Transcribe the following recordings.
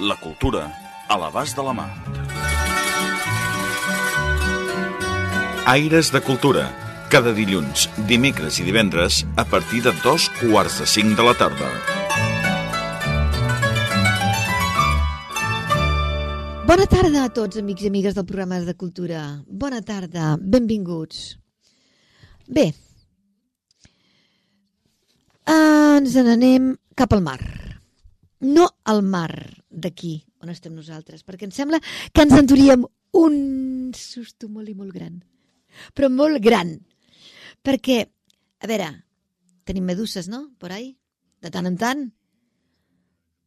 La cultura a l'abast de la mà. Aires de Cultura. Cada dilluns, dimecres i divendres a partir de dos quarts de cinc de la tarda. Bona tarda a tots, amics i amigues del programa de Cultura. Bona tarda, benvinguts. Bé, ens n'anem cap al mar. No al mar d'aquí, on estem nosaltres, perquè em sembla que ens enduríem un susto molt i molt gran. Però molt gran. Perquè, a veure, tenim meduses, no?, por ahí, de tant en tant.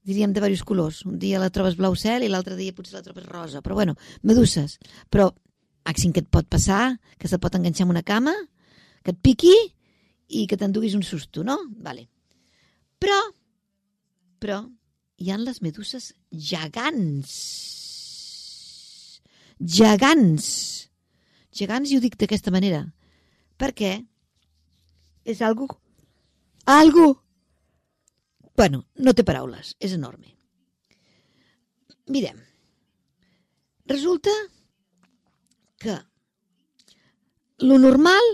Diríem de diversos colors. Un dia la trobes blau cel i l'altre dia potser la trobes rosa. Però bueno, meduses. Però màxim que et pot passar, que se pot enganxar en una cama, que et piqui i que t'enduguis un susto, no? Vale. Però, però, hi han les meduses gegants. Gegants. Gegants, i ho dic d'aquesta manera, perquè és algo, algo, bueno, no té paraules, és enorme. Mirem, resulta que lo normal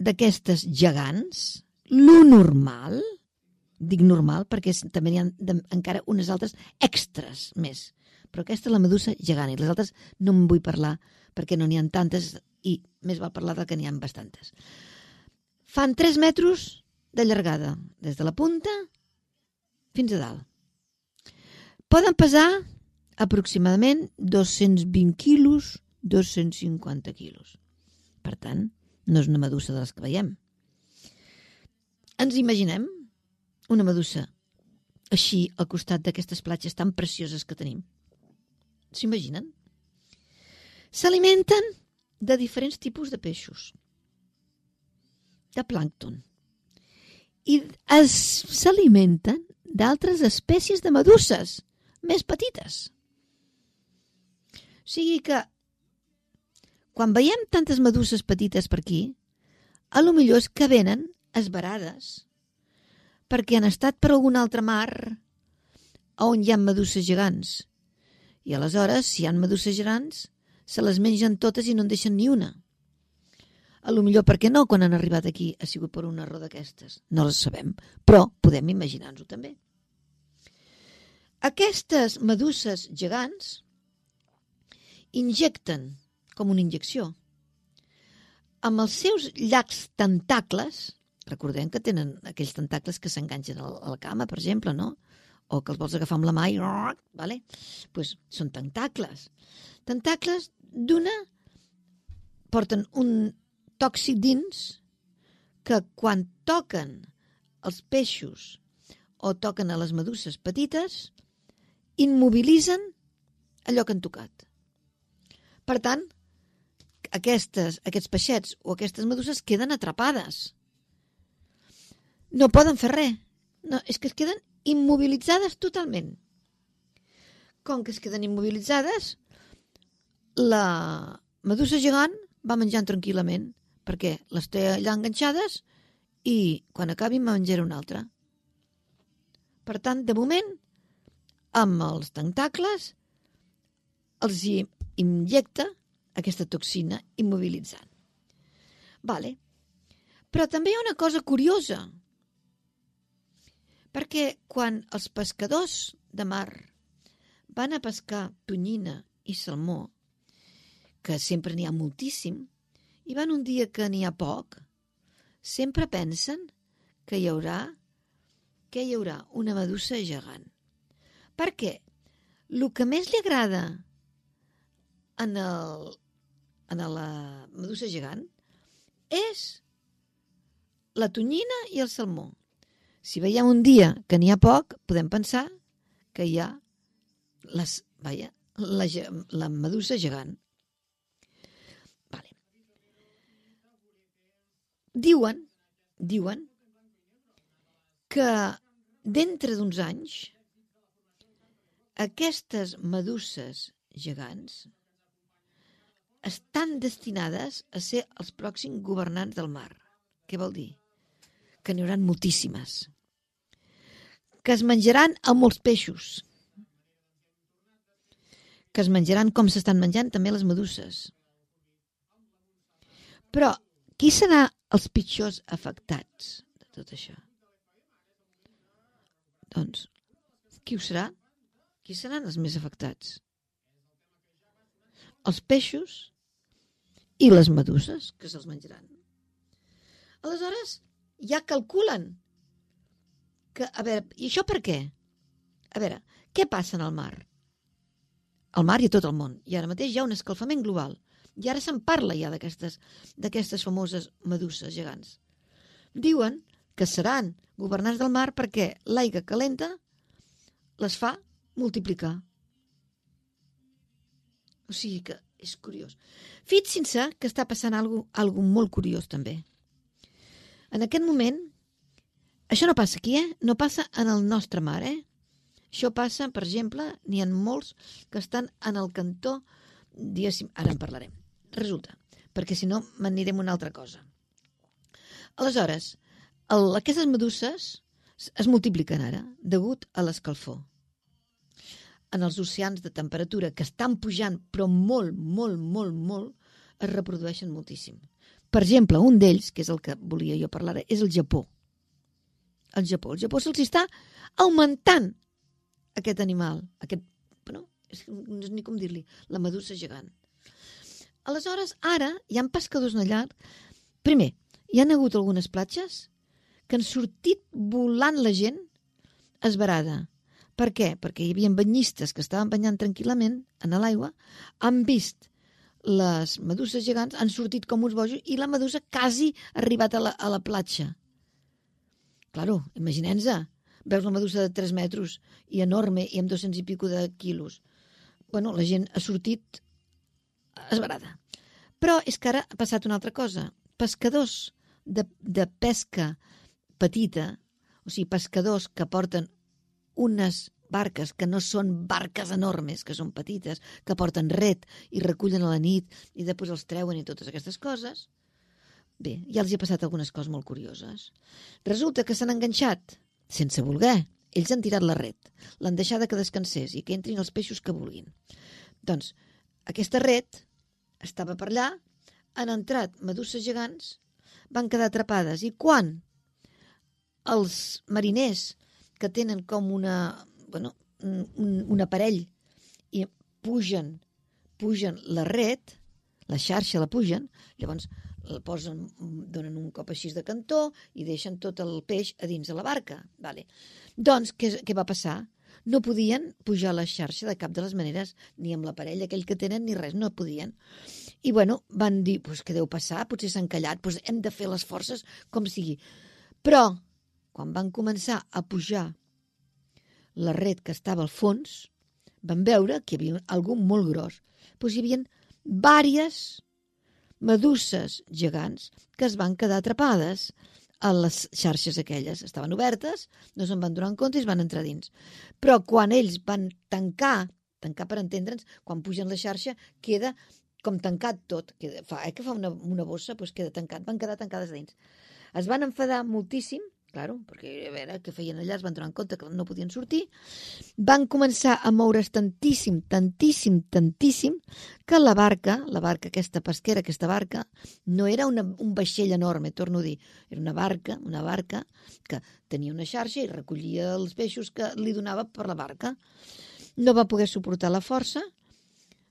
d'aquestes gegants, lo normal, dic normal perquè també n'hi ha de, encara unes altres extras més, però aquesta és la medusa gegant i les altres no en vull parlar perquè no n'hi ha tantes i més val parlar del que n'hi ha bastantes. Fan 3 metres de llargada, des de la punta fins a dalt. Poden pesar aproximadament 220 quilos, 250 quilos. Per tant, no és una medusa de les que veiem. Ens imaginem una medusa així al costat d'aquestes platges tan precioses que tenim. S'imaginen? S'alimenten de diferents tipus de peixos, de plàncton, i s'alimenten d'altres espècies de meduses més petites. O sigui que quan veiem tantes meduses petites per aquí, a lo millor és que venen esbarades perquè han estat per algun altre mar on hi ha meduses gegants. I aleshores, si hi ha meduses gegants, se les mengen totes i no en deixen ni una. A lo millor perquè no, quan han arribat aquí, ha sigut per un error d'aquestes. No les sabem, però podem imaginar-nos-ho també. Aquestes meduses gegants injecten, com una injecció, amb els seus llacs tentacles, recordem que tenen aquells tentacles que s'enganxen a la cama, per exemple, no? O que els vols agafar amb la mà i... Vale? pues són tentacles. Tentacles d'una porten un tòxic dins que quan toquen els peixos o toquen a les meduses petites, immobilitzen allò que han tocat. Per tant, aquestes, aquests peixets o aquestes meduses queden atrapades no poden fer res. No, és que es queden immobilitzades totalment. Com que es queden immobilitzades, la medusa gegant va menjant tranquil·lament, perquè les té allà enganxades i quan acabi me'n menjaré una altra. Per tant, de moment, amb els tentacles els hi injecta aquesta toxina immobilitzant. Vale. Però també hi ha una cosa curiosa perquè quan els pescadors de mar van a pescar tonyina i salmó, que sempre n'hi ha moltíssim, i van un dia que n'hi ha poc, sempre pensen que hi haurà que hi haurà una medusa gegant. Perquè el que més li agrada en, el, en la medusa gegant és la tonyina i el salmó. Si veiem un dia que n'hi ha poc, podem pensar que hi ha les, vaja, la, la medusa gegant. Vale. Diuen, diuen que d'entre d'uns anys aquestes meduses gegants estan destinades a ser els pròxims governants del mar. Què vol dir? Que n'hi haurà moltíssimes. Que es menjaran a molts peixos. Que es menjaran com s'estan menjant també les meduses. Però qui serà els pitjors afectats de tot això? Doncs, qui ho serà? Qui seran els més afectats? Els peixos i les meduses, que se'ls menjaran. Aleshores, ja calculen que, a veure, i això per què? A veure, què passa en el mar? Al mar i a tot el món. I ara mateix hi ha un escalfament global. I ara se'n parla ja d'aquestes famoses meduses gegants. Diuen que seran governants del mar perquè l'aigua calenta les fa multiplicar. O sigui que és curiós. Fixin-se que està passant algo, algo molt curiós també. En aquest moment, això no passa aquí, eh? No passa en el nostre mar, eh? Això passa, per exemple, n'hi ha molts que estan en el cantó, diguéssim, ara en parlarem. Resulta, perquè si no m'anirem una altra cosa. Aleshores, el, aquestes meduses es multipliquen ara, degut a l'escalfor en els oceans de temperatura que estan pujant, però molt, molt, molt, molt, es reprodueixen moltíssim. Per exemple, un d'ells, que és el que volia jo parlar, és el Japó. El Japó. El Japó se'ls està augmentant aquest animal, aquest, bueno, és, no és ni com dir-li, la medusa gegant. Aleshores, ara hi han pescadors allà. Primer, hi han hagut algunes platges que han sortit volant la gent esbarada per què? Perquè hi havia banyistes que estaven banyant tranquil·lament en l'aigua, han vist les meduses gegants, han sortit com uns bojos i la medusa quasi ha arribat a la, a la platja. Claro, imaginem-se, veus la medusa de 3 metres i enorme i amb 200 i pico de quilos. Bueno, la gent ha sortit esbarada. Però és que ara ha passat una altra cosa. Pescadors de, de pesca petita, o sigui, pescadors que porten unes barques que no són barques enormes, que són petites, que porten ret i recullen a la nit i després els treuen i totes aquestes coses. Bé, ja els hi ha passat algunes coses molt curioses. Resulta que s'han enganxat, sense voler. Ells han tirat la ret, l'han deixada que descansés i que entrin els peixos que vulguin. Doncs, aquesta ret estava per allà, han entrat meduses gegants, van quedar atrapades. I quan els mariners que tenen com una, bueno, un, un aparell i pugen, pugen la red, la xarxa la pugen, llavors la posen, donen un cop així de cantó i deixen tot el peix a dins de la barca. Vale. Doncs, què, què va passar? No podien pujar la xarxa de cap de les maneres, ni amb l'aparell aquell que tenen, ni res, no podien. I, bueno, van dir, pues, què deu passar? Potser s'han callat, pues, hem de fer les forces com sigui. Però quan van començar a pujar la red que estava al fons, van veure que hi havia algú molt gros. Doncs hi havia vàries meduses gegants que es van quedar atrapades a les xarxes aquelles. Estaven obertes, no se'n van donar en compte i es van entrar dins. Però quan ells van tancar, tancar per entendre'ns, quan pugen la xarxa, queda com tancat tot. Queda, fa, eh, que fa una, una bossa, doncs queda tancat. Van quedar tancades dins. Es van enfadar moltíssim Claro, perquè a veure què feien allà, es van donar en compte que no podien sortir. Van començar a moure's tantíssim, tantíssim, tantíssim, que la barca, la barca aquesta pesquera, aquesta barca, no era una, un vaixell enorme, torno a dir, era una barca, una barca que tenia una xarxa i recollia els peixos que li donava per la barca. No va poder suportar la força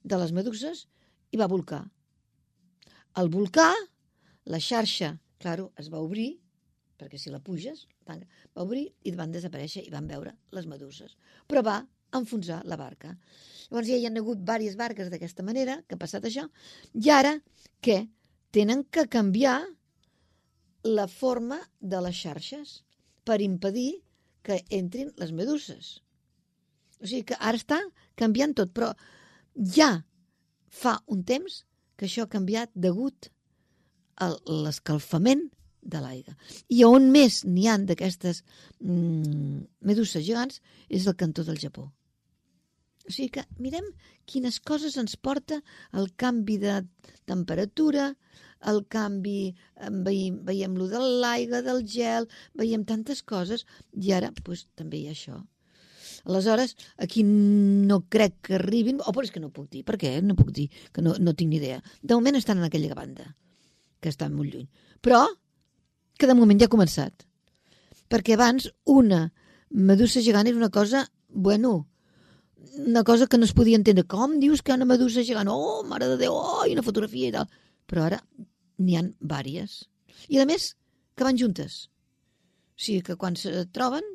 de les meduses i va volcar. Al volcar, la xarxa, claro, es va obrir perquè si la puges, va obrir i van desaparèixer i van veure les meduses. Però va enfonsar la barca. Llavors ja hi ha hagut diverses barques d'aquesta manera, que ha passat això, i ara què? Tenen que canviar la forma de les xarxes per impedir que entrin les meduses. O sigui que ara està canviant tot, però ja fa un temps que això ha canviat degut a l'escalfament de l'aigua. I on més n'hi han d'aquestes mm, meduses gegants és el cantó del Japó. O sigui que mirem quines coses ens porta el canvi de temperatura, el canvi, veiem, veiem lo de l'aigua, del gel, veiem tantes coses, i ara pues, també hi ha això. Aleshores, aquí no crec que arribin, o oh, però és que no puc dir, per què? No puc dir, que no, no tinc ni idea. De moment estan en aquella banda, que estan molt lluny. Però, que de moment ja ha començat. Perquè abans una medusa gegant era una cosa, bueno, una cosa que no es podia entendre. Com dius que una medusa gegant? Oh, mare de Déu, oh, i una fotografia i tal. Però ara n'hi han vàries. I a més, que van juntes. O sigui que quan se troben,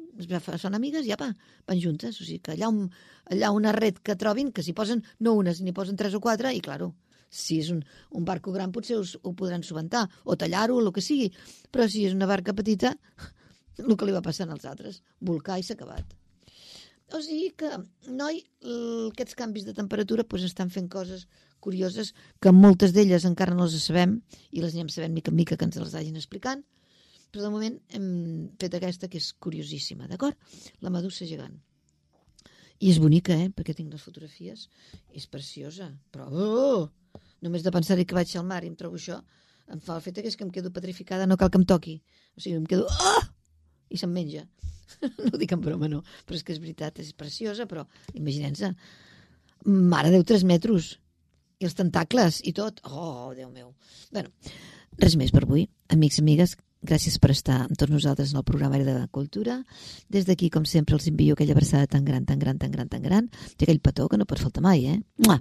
són amigues i apa, van juntes. O sigui que allà, un, allà una red que trobin, que s'hi posen no unes, ni posen tres o quatre, i claro, si és un, un barco gran potser us, ho podran subentar, o tallar-ho, o el que sigui. Però si és una barca petita, el que li va passant als altres, volcar i s'ha acabat. O sigui que, noi, aquests canvis de temperatura pues, estan fent coses curioses que moltes d'elles encara no les sabem i les anem sabent mica en mica que ens les hagin explicant, però de moment hem fet aquesta que és curiosíssima, d'acord? La medusa gegant. I és bonica, eh? Perquè tinc les fotografies. És preciosa. Però, oh! Només de pensar que vaig al mar i em trobo això, em fa el fet que és que em quedo petrificada, no cal que em toqui. O sigui, em quedo... Oh! I se'm menja. no ho dic en broma, no. Però és que és veritat, és preciosa, però imaginem-se. Mare Déu, 3 metres. I els tentacles i tot. Oh, Déu meu. bueno, res més per avui. Amics i amigues, gràcies per estar amb tots nosaltres en el programa de Cultura. Des d'aquí, com sempre, els envio aquella abraçada tan gran, tan gran, tan gran, tan gran, i aquell petó que no pot faltar mai, eh? Mua!